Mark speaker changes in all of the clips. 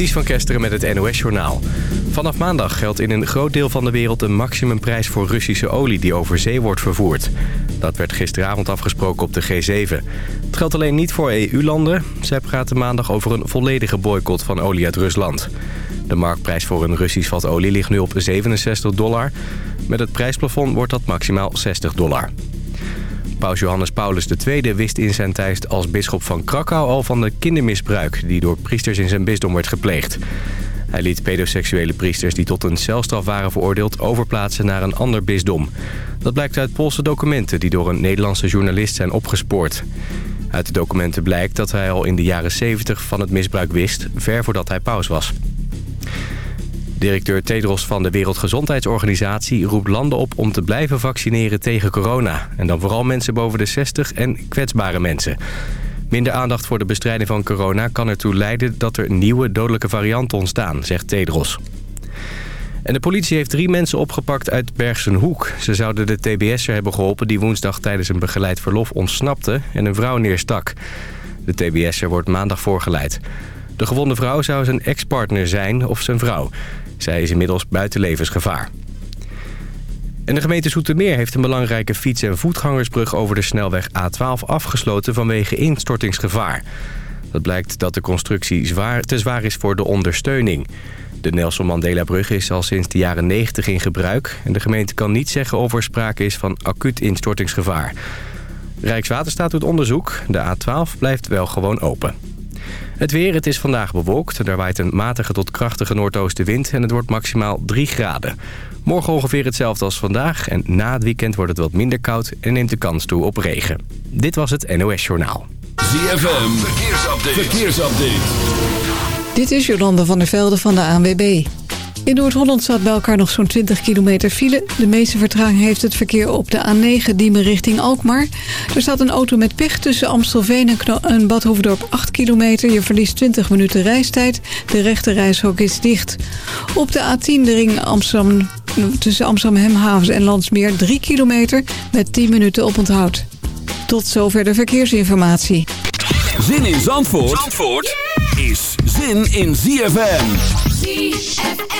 Speaker 1: Ties van Kesteren met het NOS-journaal. Vanaf maandag geldt in een groot deel van de wereld een maximumprijs voor Russische olie die over zee wordt vervoerd. Dat werd gisteravond afgesproken op de G7. Het geldt alleen niet voor EU-landen. Zij praten maandag over een volledige boycott van olie uit Rusland. De marktprijs voor een Russisch vat olie ligt nu op 67 dollar. Met het prijsplafond wordt dat maximaal 60 dollar. Paus Johannes Paulus II wist in zijn tijd als bisschop van Krakau al van de kindermisbruik... die door priesters in zijn bisdom werd gepleegd. Hij liet pedoseksuele priesters die tot een celstraf waren veroordeeld... overplaatsen naar een ander bisdom. Dat blijkt uit Poolse documenten die door een Nederlandse journalist zijn opgespoord. Uit de documenten blijkt dat hij al in de jaren 70 van het misbruik wist... ver voordat hij paus was. Directeur Tedros van de Wereldgezondheidsorganisatie roept landen op om te blijven vaccineren tegen corona. En dan vooral mensen boven de 60 en kwetsbare mensen. Minder aandacht voor de bestrijding van corona kan ertoe leiden dat er nieuwe dodelijke varianten ontstaan, zegt Tedros. En de politie heeft drie mensen opgepakt uit Bergsenhoek. Ze zouden de TBS'er hebben geholpen die woensdag tijdens een begeleid verlof ontsnapte en een vrouw neerstak. De TBS'er wordt maandag voorgeleid. De gewonde vrouw zou zijn ex-partner zijn of zijn vrouw. Zij is inmiddels buiten levensgevaar. En de gemeente Zoetermeer heeft een belangrijke fiets- en voetgangersbrug over de snelweg A12 afgesloten vanwege instortingsgevaar. Dat blijkt dat de constructie zwaar, te zwaar is voor de ondersteuning. De Nelson Mandela-brug is al sinds de jaren 90 in gebruik... en de gemeente kan niet zeggen of er sprake is van acuut instortingsgevaar. Rijkswaterstaat doet onderzoek. De A12 blijft wel gewoon open. Het weer, het is vandaag bewolkt. Er waait een matige tot krachtige noordoostenwind en het wordt maximaal 3 graden. Morgen ongeveer hetzelfde als vandaag en na het weekend wordt het wat minder koud en neemt de kans toe op regen. Dit was het NOS Journaal.
Speaker 2: ZFM, verkeersupdate. verkeersupdate.
Speaker 3: Dit is Jolanda van der Velde van de ANWB. In Noord-Holland staat bij elkaar nog zo'n 20 kilometer file. De meeste vertraging heeft het verkeer op de A9 Diemen richting Alkmaar. Er staat een auto met pech tussen Amstelveen en Badhoevedorp 8 kilometer. Je verliest 20 minuten reistijd. De rechte reishok is dicht. Op de A10 de ring Amsterdam, tussen Amsterdam Hemhavens en Landsmeer 3 kilometer met 10 minuten oponthoud. Tot zover de verkeersinformatie.
Speaker 2: Zin in Zandvoort, Zandvoort is zin in ZFM.
Speaker 4: ZFM.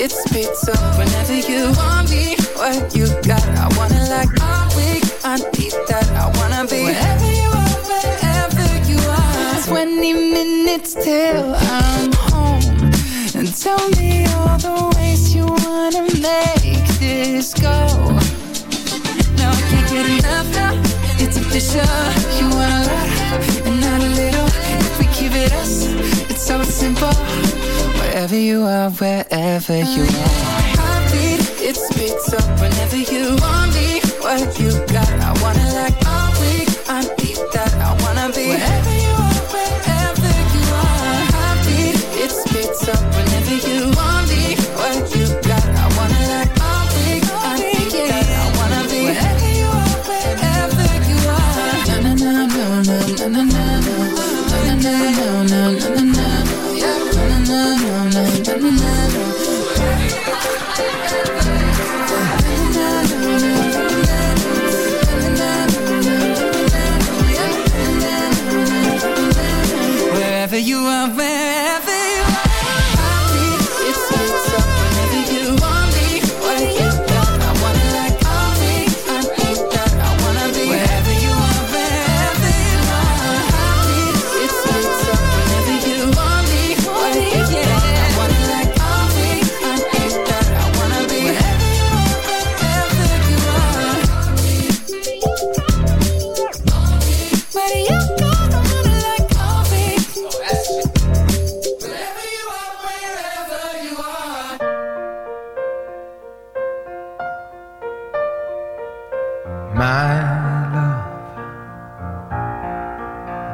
Speaker 5: Heartbeat, it speeds whenever you want me. What you got, I wanna like. I'm weak, I need that. I wanna be wherever you are, wherever you are. 20 minutes till I'm home. And tell me all the ways you wanna make this go. No, I can't get enough now. It's official. You want a lot and not a little. Keep it us, it's so simple. Wherever you are, wherever you are. Heartbeat, it speeds up whenever you want me. What you got, I wanna like. I'm weak, I need that. I wanna be wherever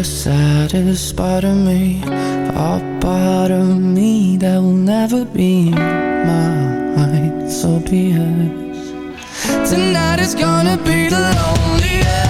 Speaker 5: the saddest part of me, a part of me that will never be mine. So be it. Tonight is gonna be the loneliest.